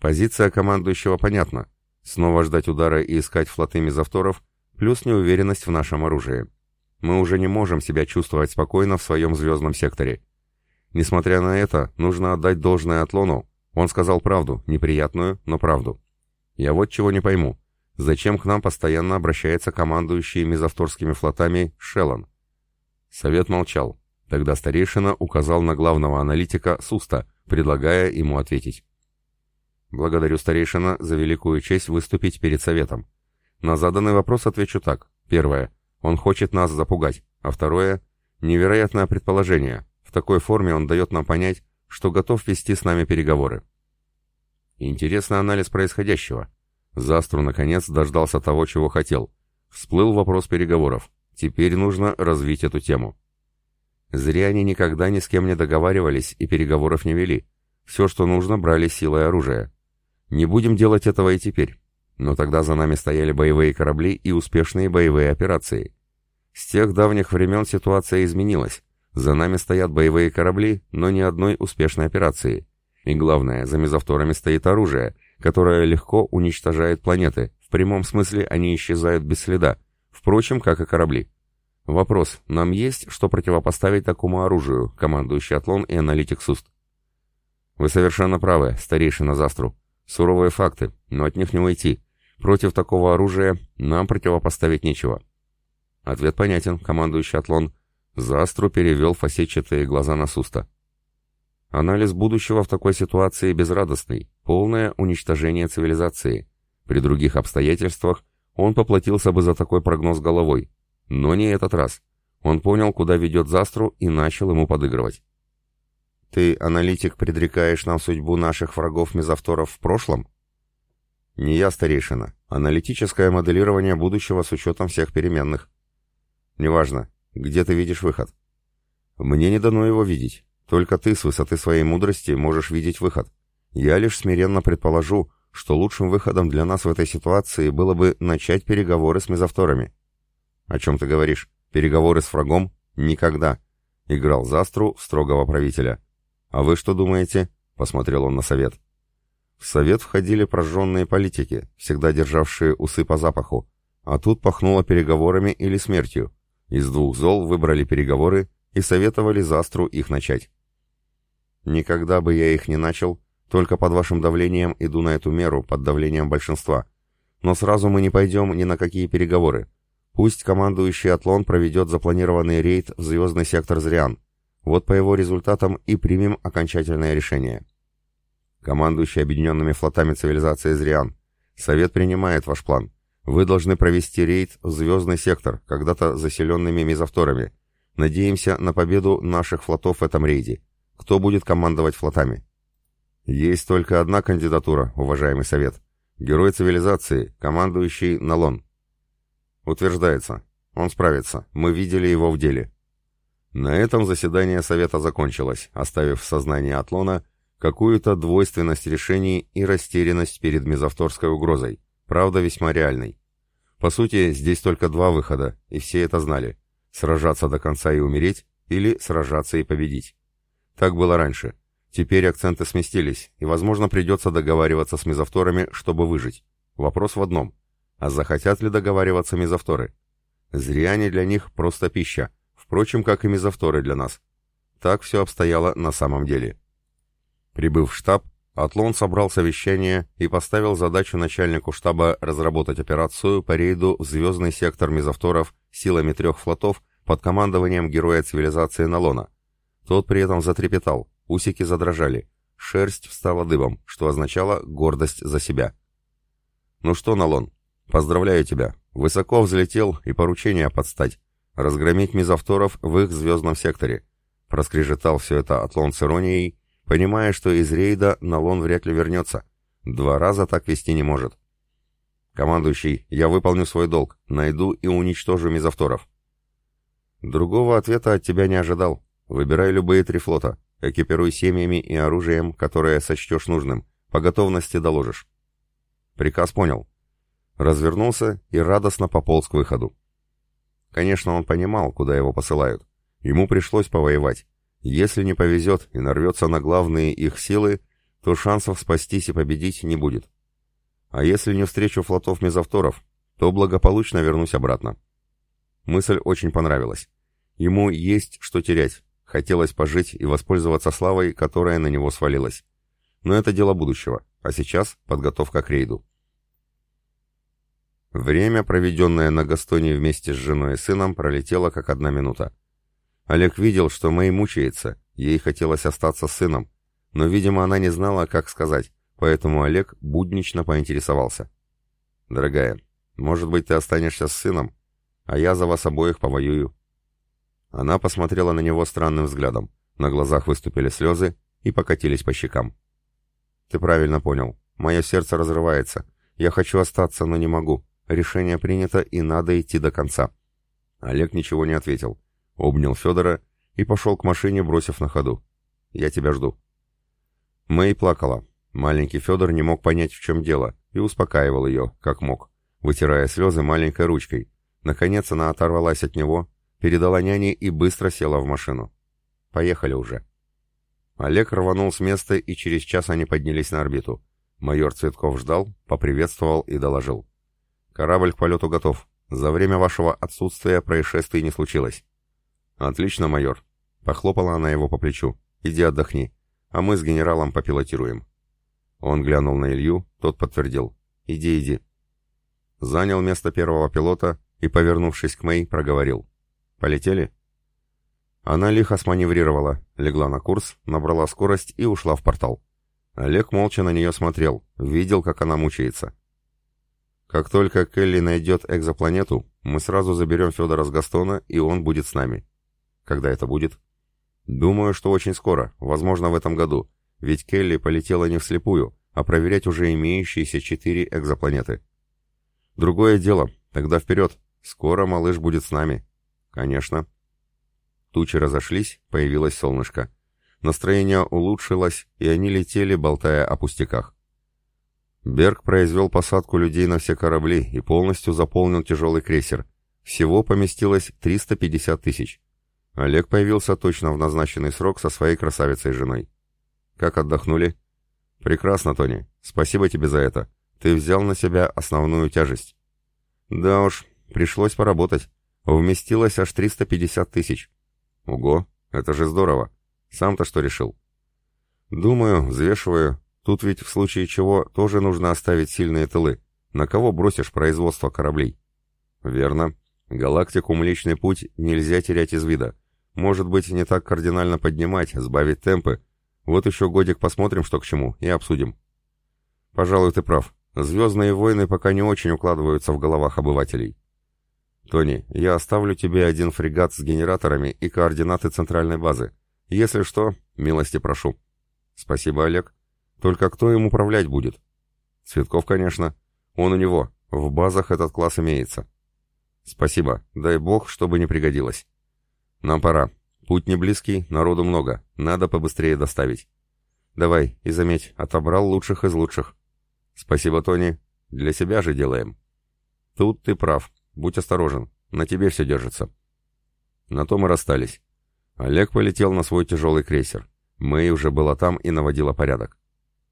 Позиция командующего понятна. Снова ждать удара и искать флоты мезовторов, плюс неуверенность в нашем оружии. Мы уже не можем себя чувствовать спокойно в своем звездном секторе. Несмотря на это, нужно отдать должное Атлону. Он сказал правду, неприятную, но правду. Я вот чего не пойму. Зачем к нам постоянно обращается командующий мезовторскими флотами Шеллон? Совет молчал. Тогда старейшина указал на главного аналитика Суста, предлагая ему ответить. Благодарю старейшина за великую честь выступить перед советом. На заданный вопрос отвечу так. Первое. Он хочет нас запугать. А второе — невероятное предположение. В такой форме он дает нам понять, что готов вести с нами переговоры. Интересный анализ происходящего. Застру, наконец, дождался того, чего хотел. Всплыл вопрос переговоров. Теперь нужно развить эту тему. Зря они никогда ни с кем не договаривались и переговоров не вели. Все, что нужно, брали силой оружия. Не будем делать этого и теперь. Но тогда за нами стояли боевые корабли и успешные боевые операции. С тех давних времен ситуация изменилась. За нами стоят боевые корабли, но ни одной успешной операции. И главное, за мезовторами стоит оружие, которое легко уничтожает планеты. В прямом смысле они исчезают без следа. Впрочем, как и корабли. Вопрос, нам есть что противопоставить такому оружию, командующий Атлон и аналитик СУСТ? Вы совершенно правы, старейшина Застру. Суровые факты, но от них не уйти. Против такого оружия нам противопоставить нечего. Ответ понятен, командующий Атлон. Застру перевел фасетчатые глаза на Суста. Анализ будущего в такой ситуации безрадостный, полное уничтожение цивилизации. При других обстоятельствах он поплатился бы за такой прогноз головой, но не этот раз. Он понял, куда ведет Застру и начал ему подыгрывать. «Ты, аналитик, предрекаешь нам судьбу наших врагов-мезовторов в прошлом?» «Не я, старейшина. Аналитическое моделирование будущего с учетом всех переменных». «Неважно. Где ты видишь выход?» «Мне не дано его видеть. Только ты с высоты своей мудрости можешь видеть выход. Я лишь смиренно предположу, что лучшим выходом для нас в этой ситуации было бы начать переговоры с мезовторами. «О чем ты говоришь? Переговоры с врагом? Никогда!» — играл Застру строгого правителя. «А вы что думаете?» — посмотрел он на совет. В совет входили прожженные политики, всегда державшие усы по запаху, а тут пахнуло переговорами или смертью. Из двух зол выбрали переговоры и советовали Застру их начать. «Никогда бы я их не начал, только под вашим давлением иду на эту меру, под давлением большинства. Но сразу мы не пойдем ни на какие переговоры. Пусть командующий Атлон проведет запланированный рейд в звездный сектор Зриан. Вот по его результатам и примем окончательное решение. Командующий объединенными флотами цивилизации Зриан. Совет принимает ваш план. Вы должны провести рейд в звездный сектор, когда-то заселенными мезовторами. Надеемся на победу наших флотов в этом рейде. Кто будет командовать флотами? Есть только одна кандидатура, уважаемый совет. Герой цивилизации, командующий Налон. Утверждается. Он справится. Мы видели его в деле. На этом заседание Совета закончилось, оставив в сознании Атлона какую-то двойственность решений и растерянность перед мезовторской угрозой, правда весьма реальной. По сути, здесь только два выхода, и все это знали. Сражаться до конца и умереть, или сражаться и победить. Так было раньше. Теперь акценты сместились, и, возможно, придется договариваться с мезовторами, чтобы выжить. Вопрос в одном. А захотят ли договариваться мезовторы? Зряне для них просто пища, впрочем, как и мезовторы для нас. Так все обстояло на самом деле. Прибыв в штаб, Атлон собрал совещание и поставил задачу начальнику штаба разработать операцию по рейду в звездный сектор мезовторов силами трех флотов под командованием героя цивилизации Налона. Тот при этом затрепетал, усики задрожали, шерсть встала дыбом, что означало гордость за себя. «Ну что, Налон, Поздравляю тебя. Высоко взлетел и поручение подстать. Разгромить мизавторов в их звездном секторе. Проскрежетал все это Атлон с иронией, понимая, что из рейда Налон вряд ли вернется. Два раза так вести не может. Командующий, я выполню свой долг. Найду и уничтожу мизавторов. Другого ответа от тебя не ожидал. Выбирай любые три флота. Экипируй семьями и оружием, которое сочтешь нужным. По готовности доложишь. Приказ понял развернулся и радостно пополз к выходу. Конечно, он понимал, куда его посылают. Ему пришлось повоевать. Если не повезет и нарвется на главные их силы, то шансов спастись и победить не будет. А если не встречу флотов мезовторов, то благополучно вернусь обратно. Мысль очень понравилась. Ему есть что терять. Хотелось пожить и воспользоваться славой, которая на него свалилась. Но это дело будущего, а сейчас подготовка к рейду. Время, проведенное на Gaстоне вместе с женой и сыном, пролетело как одна минута. Олег видел, что Мэй мучается, ей хотелось остаться с сыном, но, видимо, она не знала, как сказать, поэтому Олег буднично поинтересовался. «Дорогая, может быть, ты останешься с сыном, а я за вас обоих повоюю». Она посмотрела на него странным взглядом, на глазах выступили слезы и покатились по щекам. «Ты правильно понял. Мое сердце разрывается. Я хочу остаться, но не могу. Решение принято, и надо идти до конца. Олег ничего не ответил. Обнял Федора и пошел к машине, бросив на ходу. «Я тебя жду». Мэй плакала. Маленький Федор не мог понять, в чем дело, и успокаивал ее, как мог, вытирая слезы маленькой ручкой. Наконец она оторвалась от него, передала няне и быстро села в машину. «Поехали уже». Олег рванул с места, и через час они поднялись на орбиту. Майор Цветков ждал, поприветствовал и доложил. «Корабль к полету готов. За время вашего отсутствия происшествий не случилось». «Отлично, майор». Похлопала она его по плечу. «Иди отдохни, а мы с генералом попилотируем». Он глянул на Илью, тот подтвердил. «Иди, иди». Занял место первого пилота и, повернувшись к Мэй, проговорил. «Полетели?» Она лихо сманеврировала, легла на курс, набрала скорость и ушла в портал. Олег молча на нее смотрел, видел, как она мучается. «Как только Келли найдет экзопланету, мы сразу заберем Федора с Гастона, и он будет с нами». «Когда это будет?» «Думаю, что очень скоро, возможно, в этом году, ведь Келли полетела не вслепую, а проверять уже имеющиеся четыре экзопланеты». «Другое дело, тогда вперед, скоро малыш будет с нами». «Конечно». Тучи разошлись, появилось солнышко. Настроение улучшилось, и они летели, болтая о пустяках. Берг произвел посадку людей на все корабли и полностью заполнил тяжелый крейсер. Всего поместилось 350 тысяч. Олег появился точно в назначенный срок со своей красавицей-женой. «Как отдохнули?» «Прекрасно, Тони. Спасибо тебе за это. Ты взял на себя основную тяжесть». «Да уж, пришлось поработать. Вместилось аж 350 тысяч. Ого, это же здорово. Сам-то что решил? Думаю, взвешиваю. Тут ведь в случае чего тоже нужно оставить сильные тылы. На кого бросишь производство кораблей? Верно. Галактику Млечный Путь нельзя терять из вида. Может быть, не так кардинально поднимать, сбавить темпы. Вот еще годик посмотрим, что к чему, и обсудим. Пожалуй, ты прав. Звездные войны пока не очень укладываются в головах обывателей. «Тони, я оставлю тебе один фрегат с генераторами и координаты центральной базы. Если что, милости прошу». «Спасибо, Олег. Только кто им управлять будет?» «Цветков, конечно. Он у него. В базах этот класс имеется». «Спасибо. Дай бог, чтобы не пригодилось». «Нам пора. Путь не близкий, народу много. Надо побыстрее доставить». «Давай, и заметь, отобрал лучших из лучших». «Спасибо, Тони. Для себя же делаем». «Тут ты прав. Будь осторожен, на тебе все держится». На том и расстались. Олег полетел на свой тяжелый крейсер. Мэй уже была там и наводила порядок.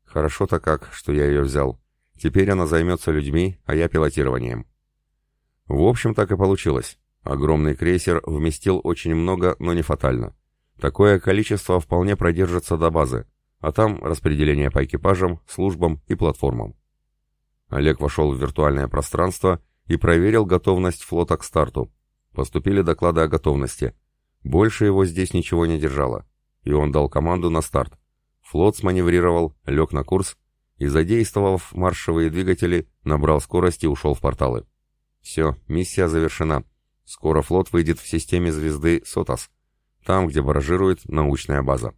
Хорошо-то как, что я ее взял. Теперь она займется людьми, а я пилотированием. В общем, так и получилось. Огромный крейсер вместил очень много, но не фатально. Такое количество вполне продержится до базы, а там распределение по экипажам, службам и платформам. Олег вошел в виртуальное пространство и проверил готовность флота к старту. Поступили доклады о готовности. Больше его здесь ничего не держало. И он дал команду на старт. Флот сманеврировал, лег на курс и, задействовав маршевые двигатели, набрал скорость и ушел в порталы. Все, миссия завершена. Скоро флот выйдет в системе звезды Сотас, там, где баражирует научная база.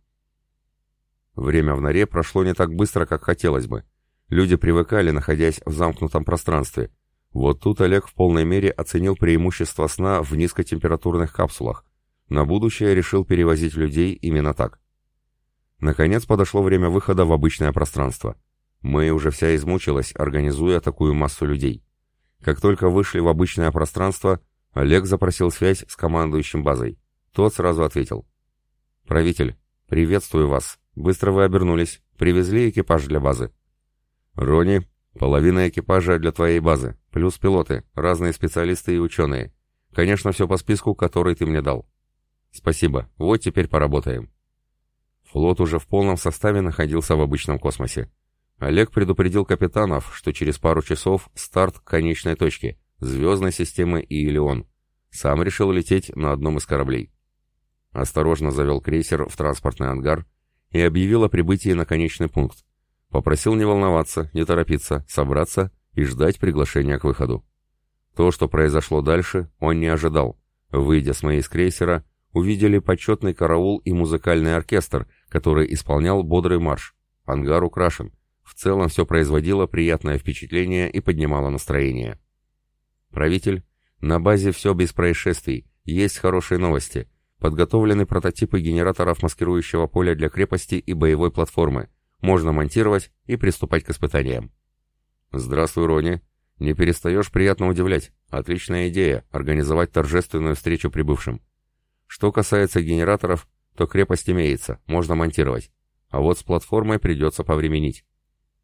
Время в норе прошло не так быстро, как хотелось бы. Люди привыкали, находясь в замкнутом пространстве, вот тут Олег в полной мере оценил преимущество сна в низкотемпературных капсулах. На будущее решил перевозить людей именно так. Наконец подошло время выхода в обычное пространство. Мы уже вся измучилась, организуя такую массу людей. Как только вышли в обычное пространство, Олег запросил связь с командующим базой. Тот сразу ответил. «Правитель, приветствую вас. Быстро вы обернулись. Привезли экипаж для базы». «Рони, половина экипажа для твоей базы. Плюс пилоты, разные специалисты и ученые. Конечно, все по списку, который ты мне дал. Спасибо. Вот теперь поработаем. Флот уже в полном составе находился в обычном космосе. Олег предупредил капитанов, что через пару часов старт к конечной точке, звездной системы Иелион. Сам решил лететь на одном из кораблей. Осторожно завел крейсер в транспортный ангар и объявил о прибытии на конечный пункт. Попросил не волноваться, не торопиться, собраться и ждать приглашения к выходу. То, что произошло дальше, он не ожидал. Выйдя с моей с крейсера, увидели почетный караул и музыкальный оркестр, который исполнял бодрый марш. Ангар украшен. В целом все производило приятное впечатление и поднимало настроение. Правитель, на базе все без происшествий, есть хорошие новости. Подготовлены прототипы генераторов маскирующего поля для крепости и боевой платформы. Можно монтировать и приступать к испытаниям. Здравствуй, Рони. Не перестаешь приятно удивлять. Отличная идея – организовать торжественную встречу прибывшим. Что касается генераторов, то крепость имеется, можно монтировать. А вот с платформой придется повременить.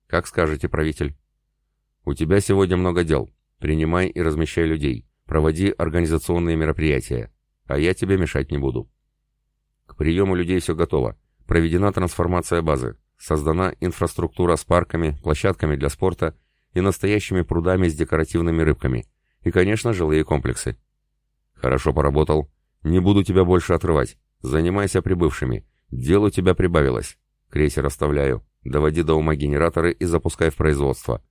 Как скажете, правитель. У тебя сегодня много дел. Принимай и размещай людей. Проводи организационные мероприятия. А я тебе мешать не буду. К приему людей все готово. Проведена трансформация базы. Создана инфраструктура с парками, площадками для спорта и настоящими прудами с декоративными рыбками. И, конечно, жилые комплексы. Хорошо поработал. Не буду тебя больше отрывать. Занимайся прибывшими. Дел у тебя прибавилось. Крейсер оставляю. Доводи до ума генераторы и запускай в производство.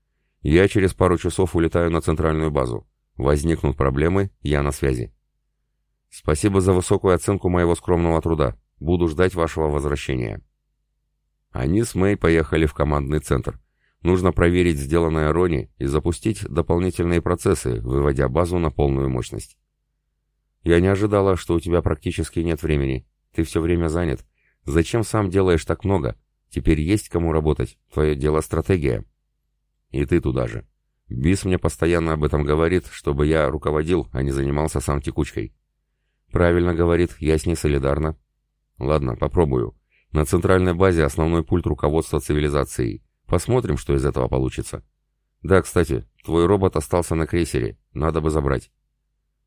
Я через пару часов улетаю на центральную базу. Возникнут проблемы, я на связи. Спасибо за высокую оценку моего скромного труда. Буду ждать вашего возвращения. Они с Мэй поехали в командный центр. Нужно проверить сделанное Рони и запустить дополнительные процессы, выводя базу на полную мощность. «Я не ожидала, что у тебя практически нет времени. Ты все время занят. Зачем сам делаешь так много? Теперь есть кому работать. Твое дело стратегия». «И ты туда же. Бис мне постоянно об этом говорит, чтобы я руководил, а не занимался сам текучкой». «Правильно говорит, я с ней солидарна». «Ладно, попробую. На центральной базе основной пульт руководства цивилизацией. Посмотрим, что из этого получится. Да, кстати, твой робот остался на крейсере. Надо бы забрать».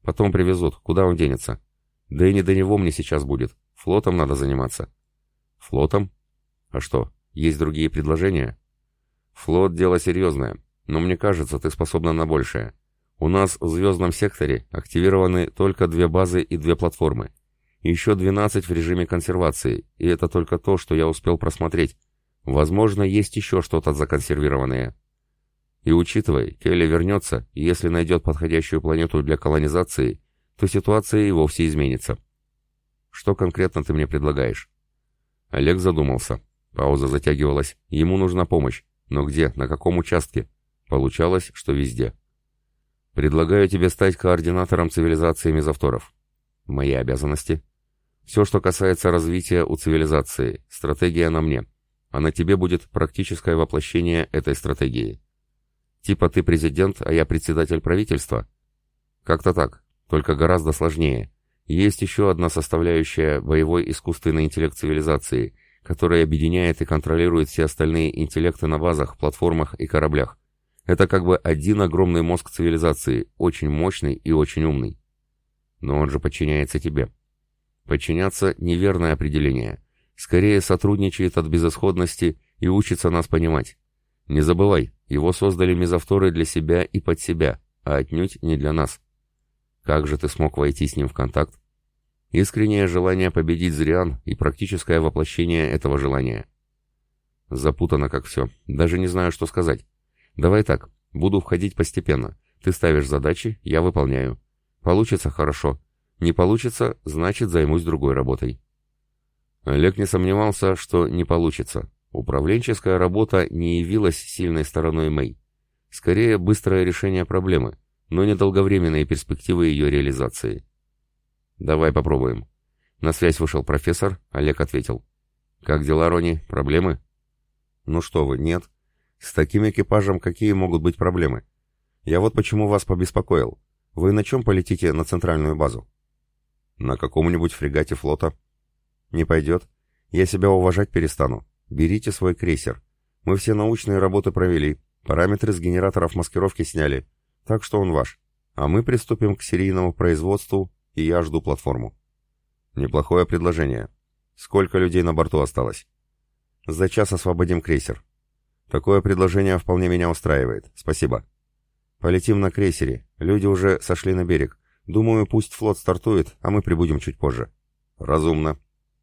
Потом привезут. Куда он денется? Да и не до него мне сейчас будет. Флотом надо заниматься. Флотом? А что, есть другие предложения? Флот — дело серьезное, но мне кажется, ты способна на большее. У нас в звездном секторе активированы только две базы и две платформы. Еще 12 в режиме консервации, и это только то, что я успел просмотреть. Возможно, есть еще что-то законсервированное. И учитывая, Келли вернется, и если найдет подходящую планету для колонизации, то ситуация и вовсе изменится. Что конкретно ты мне предлагаешь? Олег задумался. Пауза затягивалась. Ему нужна помощь. Но где, на каком участке? Получалось, что везде. Предлагаю тебе стать координатором цивилизации мезовторов. Мои обязанности? Все, что касается развития у цивилизации. Стратегия на мне. А на тебе будет практическое воплощение этой стратегии. Типа ты президент, а я председатель правительства? Как-то так, только гораздо сложнее. Есть еще одна составляющая боевой искусственный интеллект цивилизации, который объединяет и контролирует все остальные интеллекты на базах, платформах и кораблях. Это как бы один огромный мозг цивилизации, очень мощный и очень умный. Но он же подчиняется тебе. Подчиняться – неверное определение. Скорее сотрудничает от безысходности и учится нас понимать. Не забывай, его создали мезовторы для себя и под себя, а отнюдь не для нас. Как же ты смог войти с ним в контакт? Искреннее желание победить Зриан и практическое воплощение этого желания. Запутано как все. Даже не знаю, что сказать. Давай так, буду входить постепенно. Ты ставишь задачи, я выполняю. Получится хорошо. Не получится, значит займусь другой работой. Олег не сомневался, что не получится. Управленческая работа не явилась сильной стороной Мэй. Скорее, быстрое решение проблемы, но недолговременные перспективы ее реализации. «Давай попробуем». На связь вышел профессор, Олег ответил. «Как дела, Рони? Проблемы?» «Ну что вы, нет. С таким экипажем какие могут быть проблемы? Я вот почему вас побеспокоил. Вы на чем полетите на центральную базу?» «На каком-нибудь фрегате флота». «Не пойдет. Я себя уважать перестану. Берите свой крейсер. Мы все научные работы провели, параметры с генераторов маскировки сняли, так что он ваш. А мы приступим к серийному производству, и я жду платформу. Неплохое предложение. Сколько людей на борту осталось? За час освободим крейсер. Такое предложение вполне меня устраивает. Спасибо. Полетим на крейсере. Люди уже сошли на берег. Думаю, пусть флот стартует, а мы прибудем чуть позже. Разумно.